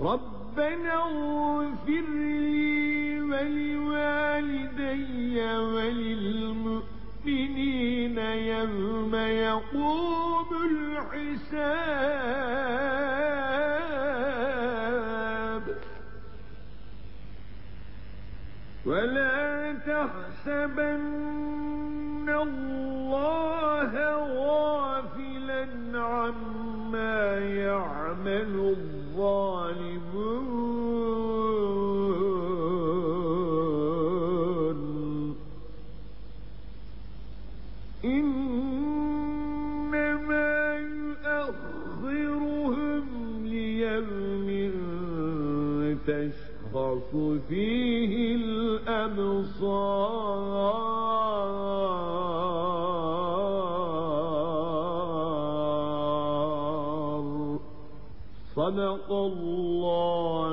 ربنا اغفر لي ولوالدي وللمؤمنين يوم يقوم الحساب ولا تحسبن الله تشخص فيه الأبصار. صدق الله